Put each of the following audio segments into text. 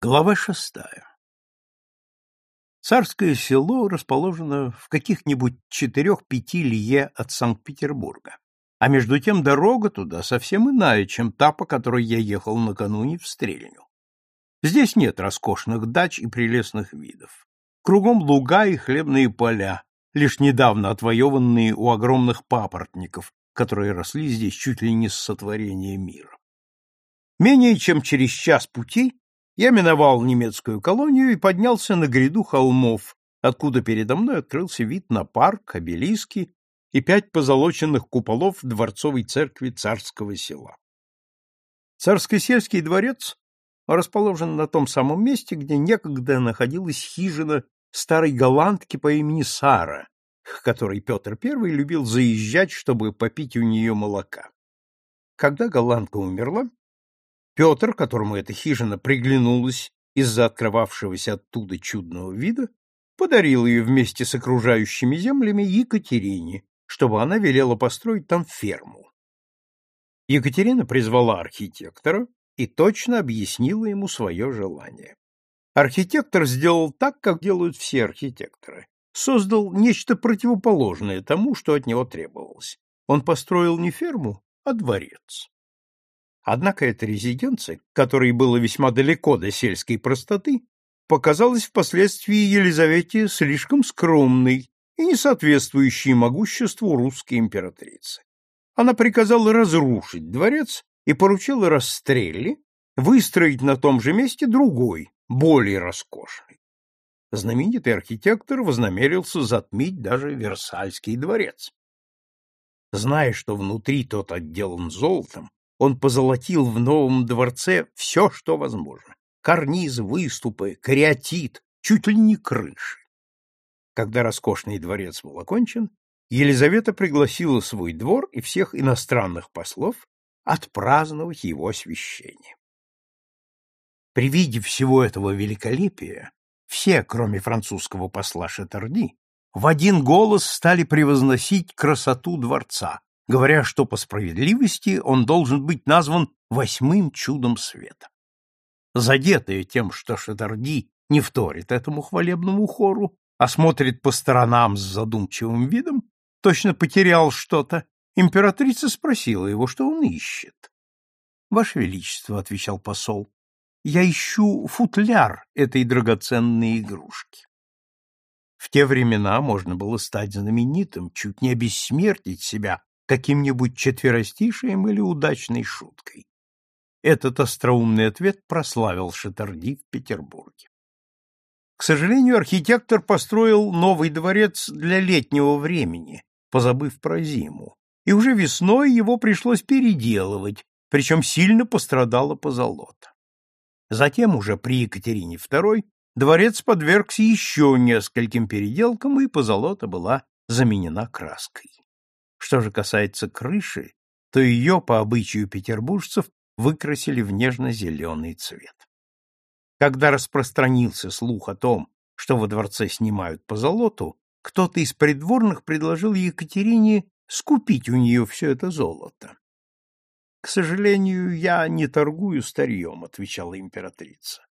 Глава шестая. Царское село расположено в каких-нибудь четырех-пяти лье от Санкт-Петербурга, а между тем дорога туда совсем иная, чем та, по которой я ехал накануне в Стрельню. Здесь нет роскошных дач и прелестных видов. Кругом луга и хлебные поля, лишь недавно отвоеванные у огромных папоротников, которые росли здесь чуть ли не с сотворения мира. Менее чем через час пути я миновал немецкую колонию и поднялся на гряду холмов, откуда передо мной открылся вид на парк, обелиски и пять позолоченных куполов дворцовой церкви царского села. Царско-сельский дворец расположен на том самом месте, где некогда находилась хижина старой голландки по имени Сара, к которой Петр I любил заезжать, чтобы попить у нее молока. Когда голландка умерла, Петр, которому эта хижина приглянулась из-за открывавшегося оттуда чудного вида, подарил ее вместе с окружающими землями Екатерине, чтобы она велела построить там ферму. Екатерина призвала архитектора и точно объяснила ему свое желание. Архитектор сделал так, как делают все архитекторы. Создал нечто противоположное тому, что от него требовалось. Он построил не ферму, а дворец. Однако эта резиденция, которой было весьма далеко до сельской простоты, показалась впоследствии Елизавете слишком скромной и не соответствующей могуществу русской императрицы. Она приказала разрушить дворец и поручила Растрелли выстроить на том же месте другой, более роскошный. Знаменитый архитектор вознамерился затмить даже Версальский дворец. Зная, что внутри тот отделан золотом, он позолотил в новом дворце все, что возможно. Карнизы, выступы, кариатит, чуть ли не крыши. Когда роскошный дворец был окончен, Елизавета пригласила свой двор и всех иностранных послов отпраздновать его освящение. При виде всего этого великолепия все, кроме французского посла Шатарди, в один голос стали превозносить красоту дворца, говоря, что по справедливости он должен быть назван восьмым чудом света. Задетая тем, что Шатарди не вторит этому хвалебному хору, а смотрит по сторонам с задумчивым видом, точно потерял что-то, императрица спросила его, что он ищет. — Ваше Величество, — отвечал посол, — я ищу футляр этой драгоценной игрушки. В те времена можно было стать знаменитым, чуть не обессмертить себя каким-нибудь четверостишием или удачной шуткой. Этот остроумный ответ прославил Шатарди в Петербурге. К сожалению, архитектор построил новый дворец для летнего времени, позабыв про зиму, и уже весной его пришлось переделывать, причем сильно пострадала позолота. Затем уже при Екатерине II дворец подвергся еще нескольким переделкам, и позолота была заменена краской. Что же касается крыши, то ее, по обычаю петербуржцев, выкрасили в нежно-зеленый цвет. Когда распространился слух о том, что во дворце снимают по золоту, кто-то из придворных предложил Екатерине скупить у нее все это золото. — К сожалению, я не торгую старьем, — отвечала императрица.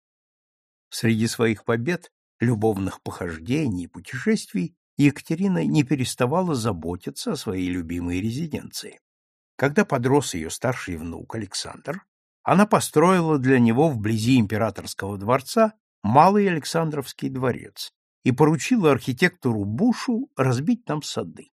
Среди своих побед, любовных похождений и путешествий Екатерина не переставала заботиться о своей любимой резиденции. Когда подрос ее старший внук Александр, она построила для него вблизи императорского дворца Малый Александровский дворец и поручила архитектору Бушу разбить там сады.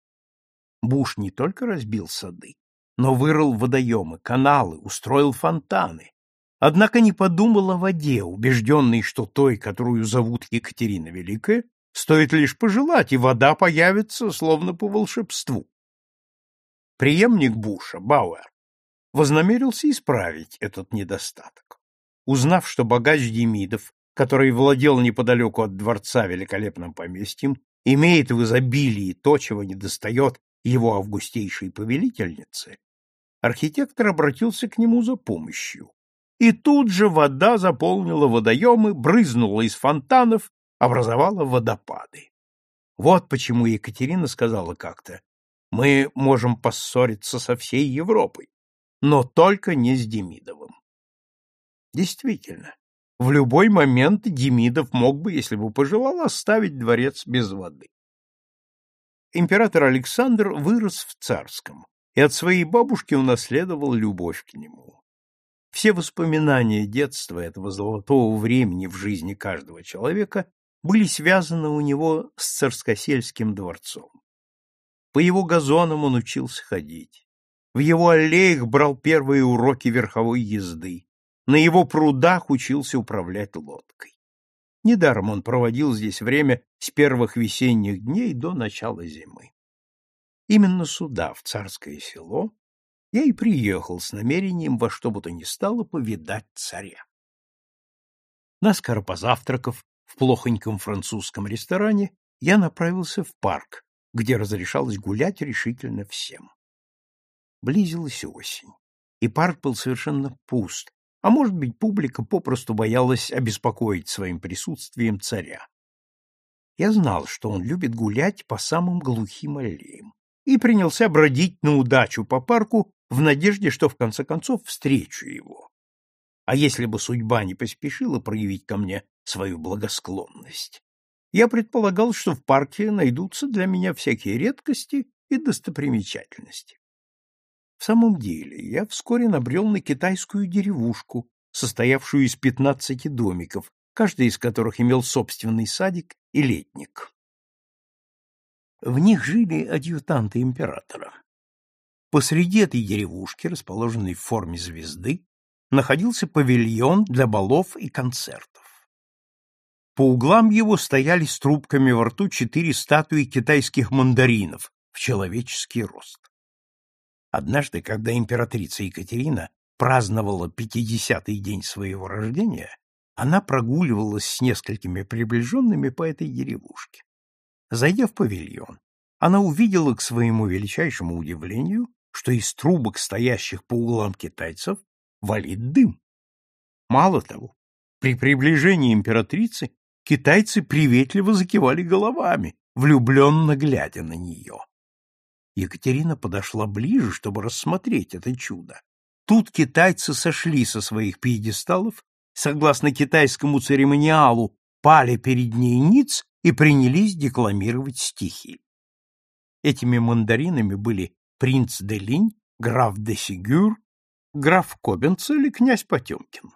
Буш не только разбил сады, но вырыл водоемы, каналы, устроил фонтаны. Однако не подумал о воде, убежденный, что той, которую зовут Екатерина Великая, Стоит лишь пожелать, и вода появится, словно по волшебству. Приемник Буша, Бауэр, вознамерился исправить этот недостаток. Узнав, что богач Демидов, который владел неподалеку от дворца великолепным поместьем, имеет в изобилии то, чего недостает его августейшей повелительнице, архитектор обратился к нему за помощью. И тут же вода заполнила водоемы, брызнула из фонтанов образовала водопады. Вот почему Екатерина сказала как-то, мы можем поссориться со всей Европой, но только не с Демидовым. Действительно, В любой момент Демидов мог бы, если бы пожелал, оставить дворец без воды. Император Александр вырос в Царском и от своей бабушки унаследовал любовь к нему. Все воспоминания детства этого золотого времени в жизни каждого человека были связаны у него с царскосельским дворцом. По его газонам он учился ходить. В его аллеях брал первые уроки верховой езды. На его прудах учился управлять лодкой. Недаром он проводил здесь время с первых весенних дней до начала зимы. Именно сюда, в царское село, я и приехал с намерением во что бы то ни стало повидать царя. Наскоро позавтракав в плохоньком французском ресторане, я направился в парк, где разрешалось гулять решительно всем. Близилась осень, и парк был совершенно пуст, а может быть, публика попросту боялась обеспокоить своим присутствием царя. Я знал, что он любит гулять по самым глухим аллеям, и принялся бродить на удачу по парку в надежде, что в конце концов встречу его. А если бы судьба не поспешила проявить ко мне свою благосклонность, я предполагал, что в парке найдутся для меня всякие редкости и достопримечательности. В самом деле, я вскоре набрел на китайскую деревушку, состоявшую из пятнадцати домиков, каждый из которых имел собственный садик и летник. В них жили адъютанты императора. Посреди этой деревушки, расположенной в форме звезды, находился павильон для балов и концертов. По углам его стояли с трубками во рту четыре статуи китайских мандаринов в человеческий рост. Однажды, когда императрица Екатерина праздновала пятидесятый день своего рождения, она прогуливалась с несколькими приближенными по этой деревушке. Зайдя в павильон, она увидела к своему величайшему удивлению, что из трубок, стоящих по углам китайцев, валит дым. Мало того, при приближении императрицы китайцы приветливо закивали головами, влюбленно глядя на нее. Екатерина подошла ближе, чтобы рассмотреть это чудо. Тут китайцы сошли со своих пьедесталов, согласно китайскому церемониалу, пали перед ней ниц и принялись декламировать стихи. Этими мандаринами были принц де Линь, граф де Сигюр, граф Кобенцель и князь Потемкин.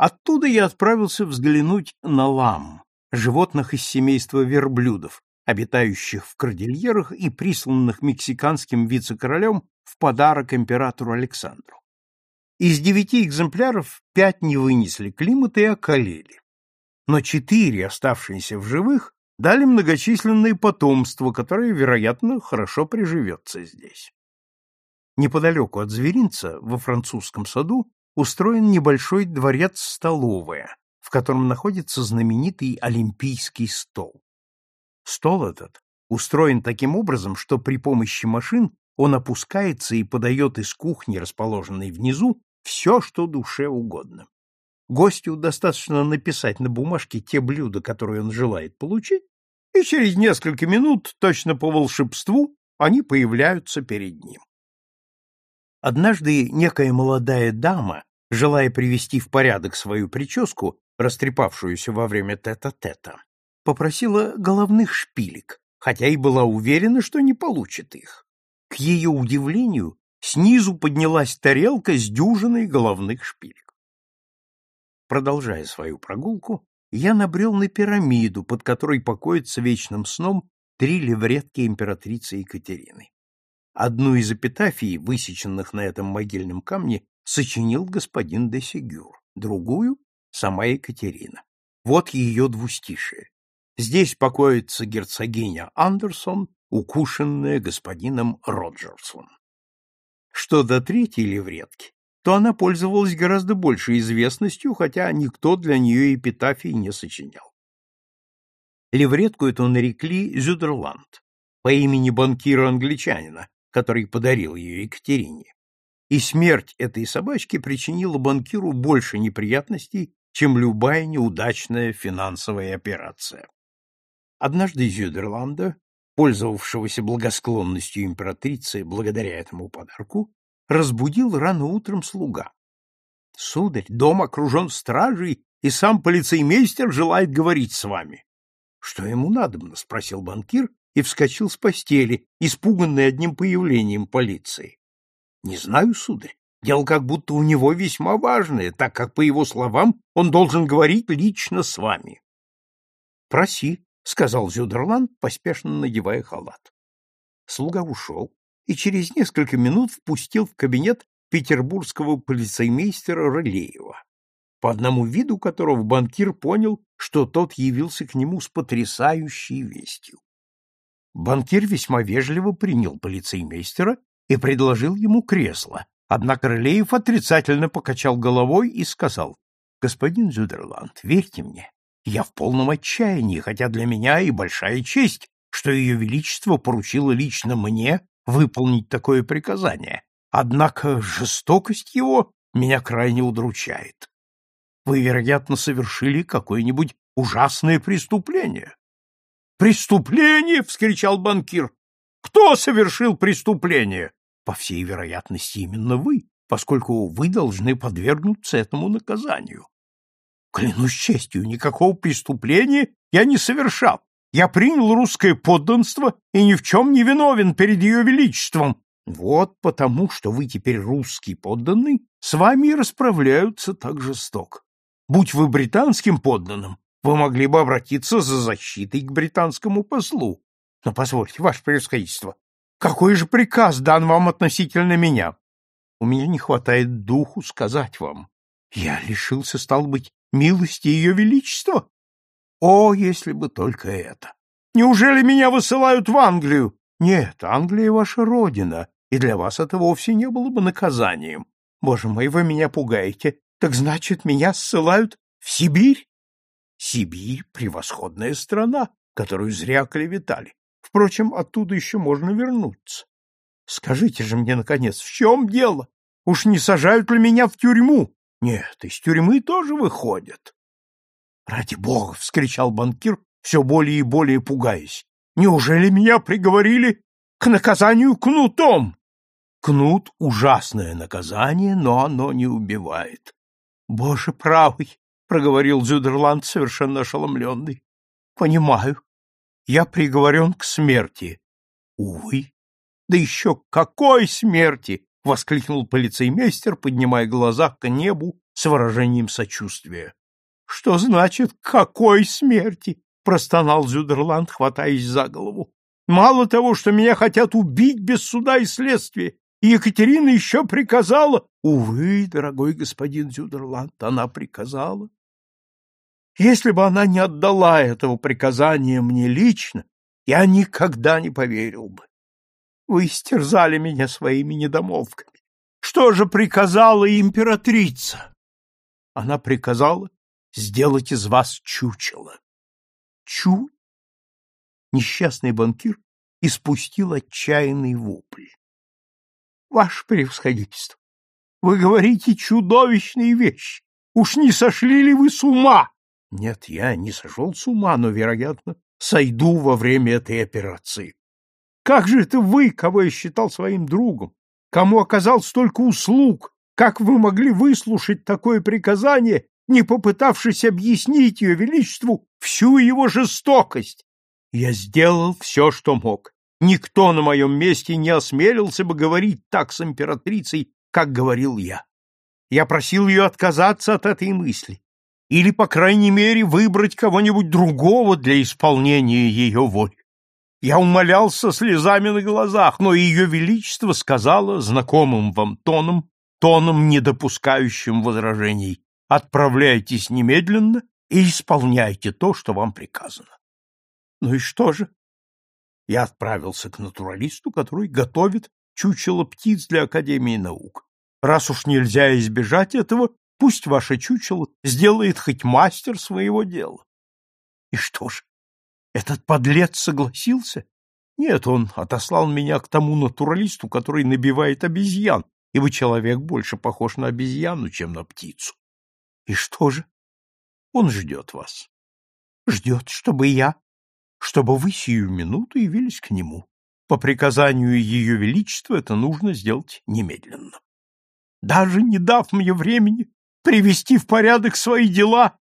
Оттуда я отправился взглянуть на лам, животных из семейства верблюдов, обитающих в кордильерах и присланных мексиканским вице-королем в подарок императору Александру. Из девяти экземпляров пять не вынесли климата и околели, но четыре, оставшиеся в живых, дали многочисленное потомство, которое, вероятно, хорошо приживется здесь. Неподалеку от зверинца, во французском саду, устроен небольшой дворец-столовая, в котором находится знаменитый олимпийский стол. Стол этот устроен таким образом, что при помощи машин он опускается и подает из кухни, расположенной внизу, все, что душе угодно. Гостю достаточно написать на бумажке те блюда, которые он желает получить, и через несколько минут, точно по волшебству, они появляются перед ним. Однажды некая молодая дама, желая привести в порядок свою прическу, растрепавшуюся во время тета-тета, попросила головных шпилек, хотя и была уверена, что не получит их. К ее удивлению, снизу поднялась тарелка с дюжиной головных шпилек. Продолжая свою прогулку, я набрел на пирамиду, под которой покоятся вечным сном три левретки императрицы Екатерины. Одну из эпитафий, высеченных на этом могильном камне, сочинил господин де Сигюр, другую — сама Екатерина. Вот ее двустишие. Здесь покоится герцогиня Андерсон, укушенная господином Роджерсом. Что до третьей левретки, то она пользовалась гораздо большей известностью, хотя никто для нее эпитафии не сочинял. Левретку эту нарекли Зюдерланд по имени банкира-англичанина, который подарил ее Екатерине. И смерть этой собачки причинила банкиру больше неприятностей, чем любая неудачная финансовая операция. Однажды Зюдерланда, пользовавшегося благосклонностью императрицы благодаря этому подарку, разбудил рано утром слуга. — Сударь, дом окружен стражей, и сам полицеймейстер желает говорить с вами. — Что ему надобно? — спросил банкир и вскочил с постели, испуганный одним появлением полиции. — Не знаю, сударь. Дело как будто у него весьма важное, так как, по его словам, он должен говорить лично с вами. — Проси, — сказал Зюдерланд, поспешно надевая халат. Слуга ушел и через несколько минут впустил в кабинет петербургского полицеймейстера Рылеева, по одному виду которого банкир понял, что тот явился к нему с потрясающей вестью. Банкир весьма вежливо принял полицеймейстера и предложил ему кресло, однако Рылеев отрицательно покачал головой и сказал, «Господин Зюдерланд, верьте мне, я в полном отчаянии, хотя для меня и большая честь, что Ее Величество поручило лично мне выполнить такое приказание. Однако жестокость его меня крайне удручает. Вы, вероятно, совершили какое-нибудь ужасное преступление. Преступление! вскричал банкир. Кто совершил преступление? По всей вероятности, именно вы, поскольку вы должны подвергнуться этому наказанию. Клянусь честью, никакого преступления я не совершал. Я принял русское подданство и ни в чем не виновен перед ее величеством. Вот потому, что вы теперь русский подданный, с вами и расправляются так жестоко. Будь вы британским подданным, вы могли бы обратиться за защитой к британскому послу. Но позвольте, ваше превосходительство, какой же приказ дан вам относительно меня? У меня не хватает духу сказать вам. Я лишился, стал быть, милости ее величества? О, если бы только это! Неужели меня высылают в Англию? Нет, Англия ваша родина, и для вас это вовсе не было бы наказанием. Боже мой, вы меня пугаете. Так значит, меня ссылают в Сибирь? Сибирь — превосходная страна, которую зря клеветали. Впрочем, оттуда еще можно вернуться. Скажите же мне, наконец, в чем дело? Уж не сажают ли меня в тюрьму? Нет, из тюрьмы тоже выходят. Ради бога, вскричал банкир, все более и более пугаясь. Неужели меня приговорили к наказанию кнутом? Кнут — ужасное наказание, но оно не убивает. Боже правый, проговорил Зюдерланд, совершенно ошеломленный. Понимаю. Я приговорен к смерти. Увы. Да еще какой смерти! — воскликнул полицеймейстер, поднимая глаза к небу с выражением сочувствия. — Что значит «какой смерти»? — простонал Зюдерланд, хватаясь за голову. — Мало того, что меня хотят убить без суда и следствия, Екатерина еще приказала... Увы, дорогой господин Зюдерланд, она приказала. Если бы она не отдала этого приказания мне лично, я никогда не поверил бы. Вы истерзали меня своими недомолвками. Что же приказала императрица? Она приказала сделать из вас чучело. Чу? Несчастный банкир испустил отчаянный вопль. Ваше превосходительство, вы говорите чудовищные вещи. Уж не сошли ли вы с ума? Нет, я не сошел с ума, но, вероятно, сойду во время этой операции. Как же это вы, кого я считал своим другом, кому оказал столько услуг, как вы могли выслушать такое приказание, не попытавшись объяснить ее величеству всю его жестокость? Я сделал все, что мог. Никто на моем месте не осмелился бы говорить так с императрицей, как говорил я. Я просил ее отказаться от этой мысли, или, по крайней мере, выбрать кого-нибудь другого для исполнения ее воли. Я умолял со слезами на глазах, но ее величество сказала знакомым вам тоном, тоном, не допускающим возражений, отправляйтесь немедленно и исполняйте то, что вам приказано. Ну и что же? Я отправился к натуралисту, который готовит чучело птиц для Академии наук. Раз уж нельзя избежать этого, пусть ваше чучело сделает хоть мастер своего дела. И что же, этот подлец согласился? Нет, он отослал меня к тому натуралисту, который набивает обезьян, ибо человек больше похож на обезьяну, чем на птицу. И что же? Он ждет вас. Ждет, чтобы я, чтобы вы сию минуту явились к нему. По приказанию Ее Величества это нужно сделать немедленно. Даже не дав мне времени привести в порядок свои дела,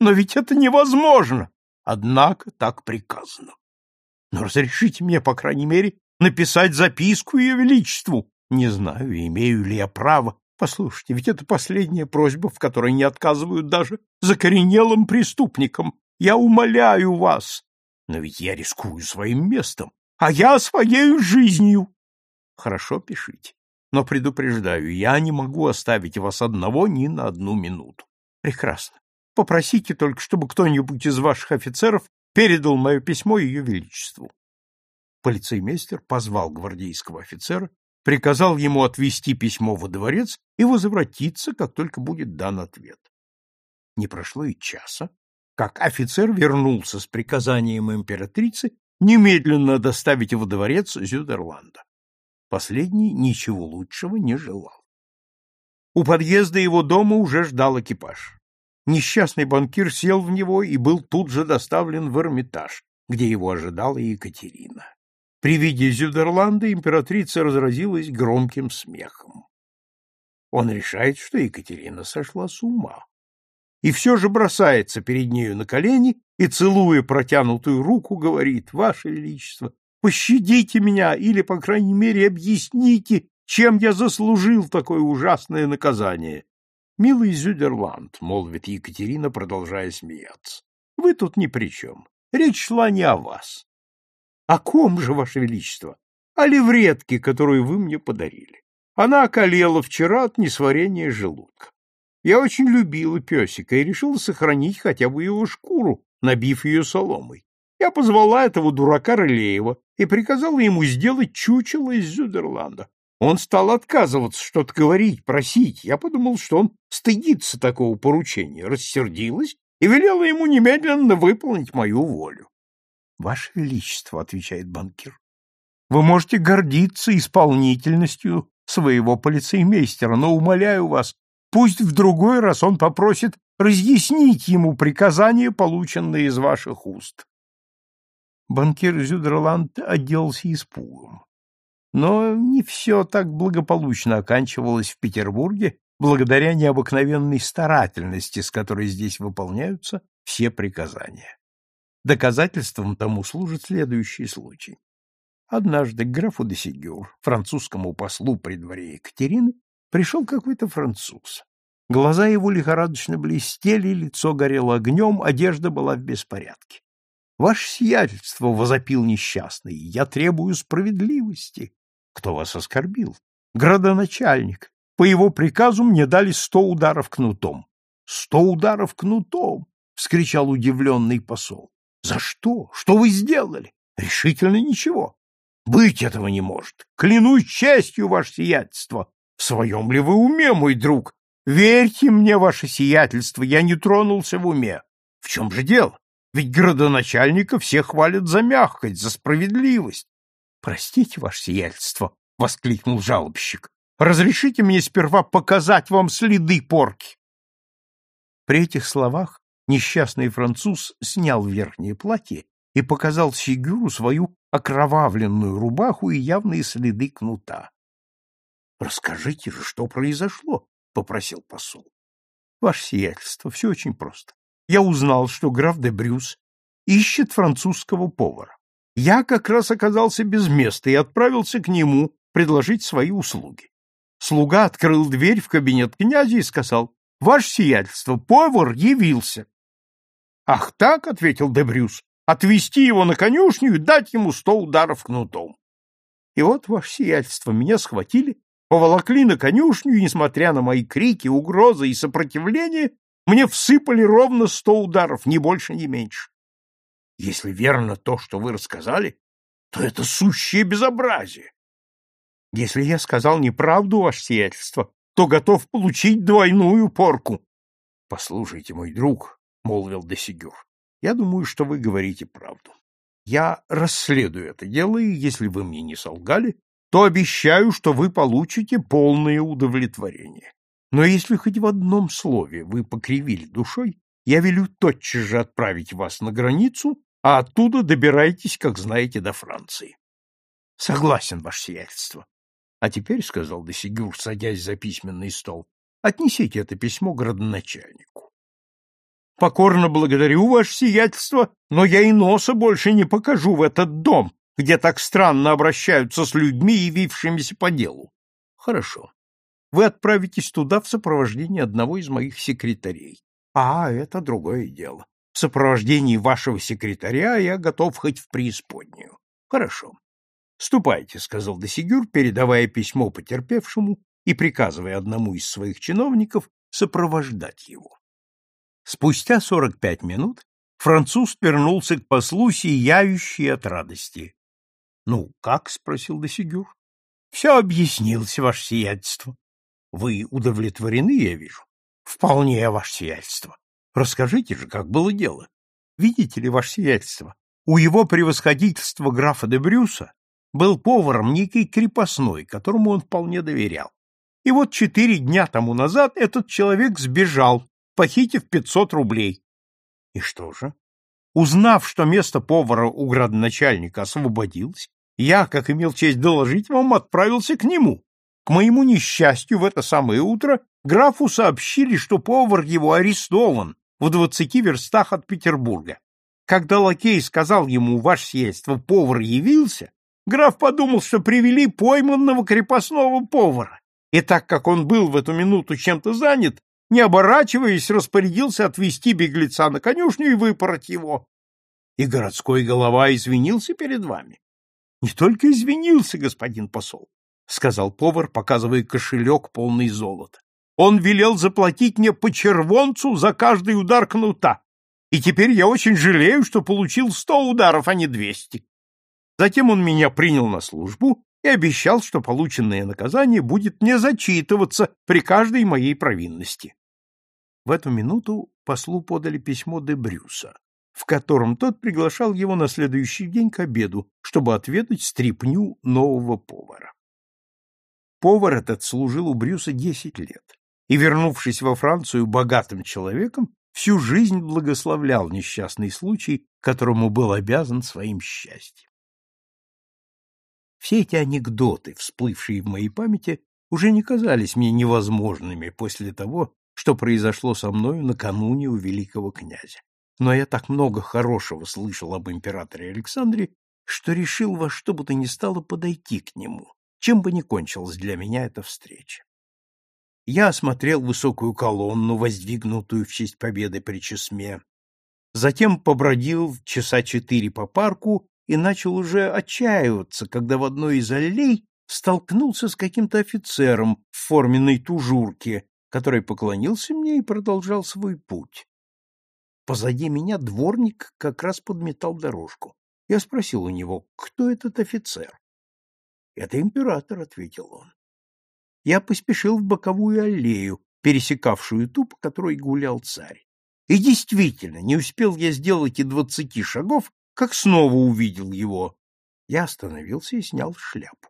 но ведь это невозможно. Однако так приказано. Но разрешите мне, по крайней мере, написать записку Ее Величеству. Не знаю, имею ли я право. Послушайте, ведь это последняя просьба, в которой не отказывают даже закоренелым преступникам. Я умоляю вас. Но ведь я рискую своим местом, а я своей жизнью. Хорошо, пишите. Но предупреждаю, я не могу оставить вас одного ни на одну минуту. Прекрасно. Попросите только, чтобы кто-нибудь из ваших офицеров передал мое письмо Ее Величеству. Полицеймейстер позвал гвардейского офицера, приказал ему отвезти письмо во дворец и возвратиться, как только будет дан ответ. Не прошло и часа, как офицер вернулся с приказанием императрицы немедленно доставить во дворец Зюдерланда. Последний ничего лучшего не желал. У подъезда его дома уже ждал экипаж. Несчастный банкир сел в него и был тут же доставлен в Эрмитаж, где его ожидала Екатерина. При виде Зюдерланда императрица разразилась громким смехом. Он решает, что Екатерина сошла с ума. И все же бросается перед нею на колени и, целуя протянутую руку, говорит, «Ваше Величество, пощадите меня или, по крайней мере, объясните, чем я заслужил такое ужасное наказание. Милый Зюдерланд, молвит Екатерина, продолжая смеяться, вы тут ни при чем. Речь шла не о вас. О ком же, ваше величество? О левретке, которую вы мне подарили. Она околела вчера от несварения желудка. Я очень любила песика и решила сохранить хотя бы его шкуру, набив ее соломой. Я позвала этого дурака Рылеева и приказала ему сделать чучело из Зюдерланда. Он стал отказываться что-то говорить, просить. Я подумал, что он стыдится такого поручения, рассердилась и велела ему немедленно выполнить мою волю. — Ваше Величество, — отвечает банкир, — вы можете гордиться исполнительностью своего полицеймейстера, но, умоляю вас, пусть в другой раз он попросит разъяснить ему приказания, полученные из ваших уст. Банкир Зюдерланд отделался испугом. Но не все так благополучно оканчивалось в Петербурге благодаря необыкновенной старательности, с которой здесь выполняются все приказания. Доказательством тому служит следующий случай. Однажды к графу де Сигюр, французскому послу при дворе Екатерины, пришел какой-то француз. Глаза его лихорадочно блестели, лицо горело огнем, одежда была в беспорядке. Ваше сиятельство, — возопил несчастный, — я требую справедливости. Кто вас оскорбил? Градоначальник. По его приказу мне дали сто ударов кнутом. Сто ударов кнутом! — вскричал удивленный посол. За что? Что вы сделали? Решительно ничего. Быть этого не может. Клянусь честью, ваше сиятельство. В своем ли вы уме, мой друг? Верьте мне, ваше сиятельство, я не тронулся в уме. В чем же дело? Ведь градоначальника все хвалят за мягкость, за справедливость. — Простите, ваше сиятельство, — воскликнул жалобщик. — Разрешите мне сперва показать вам следы порки. При этих словах несчастный француз снял верхнее платье и показал Сигюру свою окровавленную рубаху и явные следы кнута. — Расскажите же, что произошло, — попросил посол. — Ваше сиятельство, все очень просто я узнал, что граф де Брюс ищет французского повара. Я как раз оказался без места и отправился к нему предложить свои услуги. Слуга открыл дверь в кабинет князя и сказал, «Ваше сиятельство, повар явился». «Ах так», — ответил де Брюс, — «отвезти его на конюшню и дать ему сто ударов кнутом». И вот, ваше сиятельство, меня схватили, поволокли на конюшню, и, несмотря на мои крики, угрозы и сопротивление, мне всыпали ровно сто ударов, ни больше, ни меньше. Если верно то, что вы рассказали, то это сущее безобразие. Если я сказал неправду, ваше сиятельство, то готов получить двойную порку. — Послушайте, мой друг, — молвил Десигюр, — я думаю, что вы говорите правду. Я расследую это дело, и если вы мне не солгали, то обещаю, что вы получите полное удовлетворение. Но если хоть в одном слове вы покривили душой, я велю тотчас же отправить вас на границу, а оттуда добирайтесь, как знаете, до Франции. — Согласен, ваше сиятельство. — А теперь, — сказал Досигюр, садясь за письменный стол, Отнесите это письмо градоначальнику. Покорно благодарю, ваше сиятельство, но я и носа больше не покажу в этот дом, где так странно обращаются с людьми, явившимися по делу. Хорошо. Вы отправитесь туда в сопровождении одного из моих секретарей. А, это другое дело. В сопровождении вашего секретаря я готов хоть в преисподнюю. Хорошо. Ступайте, сказал Досигюр, передавая письмо потерпевшему и приказывая одному из своих чиновников сопровождать его. Спустя сорок пять минут француз вернулся к послу, сияющий от радости. — Ну, как? — спросил Досигюр. — Все объяснилось, ваше сиятельство. — Вы удовлетворены, я вижу? — Вполне, ваше сиятельство. Расскажите же, как было дело. Видите ли, ваше сиятельство, у его превосходительства графа де Брюса был поваром некий крепостной, которому он вполне доверял. И вот четыре дня тому назад этот человек сбежал, похитив пятьсот рублей. И что же? Узнав, что место повара у градоначальника освободилось, я, как имел честь доложить вам, отправился к нему. К моему несчастью, в это самое утро графу сообщили, что повар его арестован в двадцати верстах от Петербурга. Когда лакей сказал ему, ваше сиятельство, повар явился, граф подумал, что привели пойманного крепостного повара, и так как он был в эту минуту чем-то занят, не оборачиваясь, распорядился отвести беглеца на конюшню и выпороть его. И городской голова извинился перед вами. — Не только извинился, господин посол, — сказал повар, показывая кошелек, полный золота. Он велел заплатить мне по червонцу за каждый удар кнута, и теперь я очень жалею, что получил сто ударов, а не двести. Затем он меня принял на службу и обещал, что полученное наказание будет не зачитываться при каждой моей провинности. В эту минуту послу подали письмо де Брюса, в котором тот приглашал его на следующий день к обеду, чтобы отведать стряпню нового повара. Повар этот служил у Брюса десять лет и, вернувшись во Францию богатым человеком, всю жизнь благословлял несчастный случай, которому был обязан своим счастьем. Все эти анекдоты, всплывшие в моей памяти, уже не казались мне невозможными после того, что произошло со мною накануне у великого князя. Но я так много хорошего слышал об императоре Александре, что решил во что бы то ни стало подойти к нему, чем бы ни кончилась для меня эта встреча. Я осмотрел высокую колонну, воздвигнутую в честь победы при Чесме. Затем побродил часа четыре по парку и начал уже отчаиваться, когда в одной из аллей столкнулся с каким-то офицером в форменной тужурке, который поклонился мне и продолжал свой путь. Позади меня дворник как раз подметал дорожку. Я спросил у него, кто этот офицер. — Это император, — ответил он я поспешил в боковую аллею, пересекавшую ту, по которой гулял царь. И действительно, не успел я сделать и двадцати шагов, как снова увидел его. Я остановился и снял шляпу.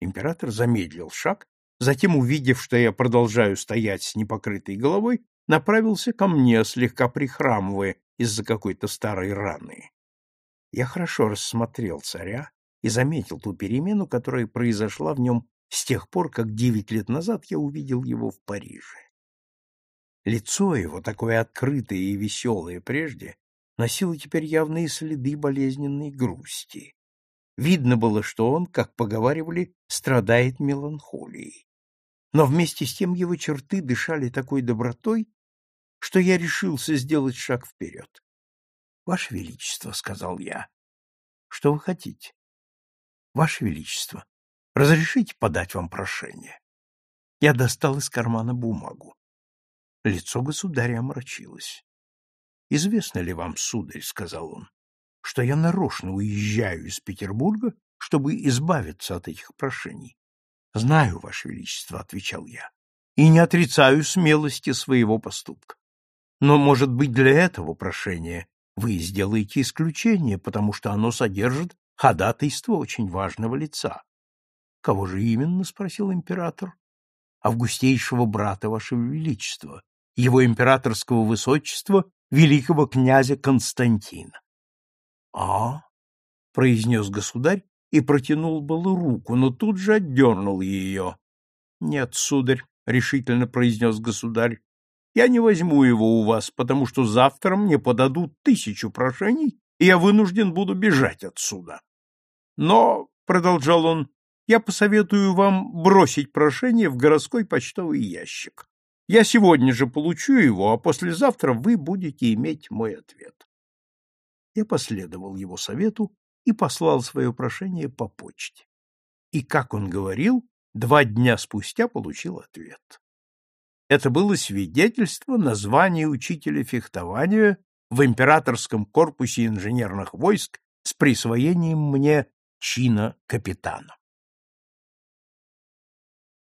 Император замедлил шаг, затем, увидев, что я продолжаю стоять с непокрытой головой, направился ко мне, слегка прихрамывая из-за какой-то старой раны. Я хорошо рассмотрел царя и заметил ту перемену, которая произошла в нем с тех пор, как девять лет назад я увидел его в Париже. Лицо его, такое открытое и веселое прежде, носило теперь явные следы болезненной грусти. Видно было, что он, как поговаривали, страдает меланхолией. Но вместе с тем его черты дышали такой добротой, что я решился сделать шаг вперед. — Ваше Величество, — сказал я, — что вы хотите? — Ваше Величество, Разрешите подать вам прошение? Я достал из кармана бумагу. Лицо государя омрачилось. Известно ли вам, сударь, сказал он, что я нарочно уезжаю из Петербурга, чтобы избавиться от этих прошений? Знаю, ваше величество, отвечал я, и не отрицаю смелости своего поступка. Но, может быть, для этого прошения вы сделаете исключение, потому что оно содержит ходатайство очень важного лица. — Кого же именно? — спросил император. — Августейшего брата вашего величества, его императорского высочества, великого князя Константина. — А? — произнес государь и протянул было руку, но тут же отдернул ее. — Нет, сударь, — решительно произнес государь. Я не возьму его у вас, потому что завтра мне подадут тысячу прошений, и я вынужден буду бежать отсюда. Но, — продолжал он, — я посоветую вам бросить прошение в городской почтовый ящик. Я сегодня же получу его, а послезавтра вы будете иметь мой ответ. Я последовал его совету и послал свое прошение по почте. И, как он говорил, два дня спустя получил ответ. Это было свидетельство на звание учителя фехтования в императорском корпусе инженерных войск с присвоением мне чина капитана.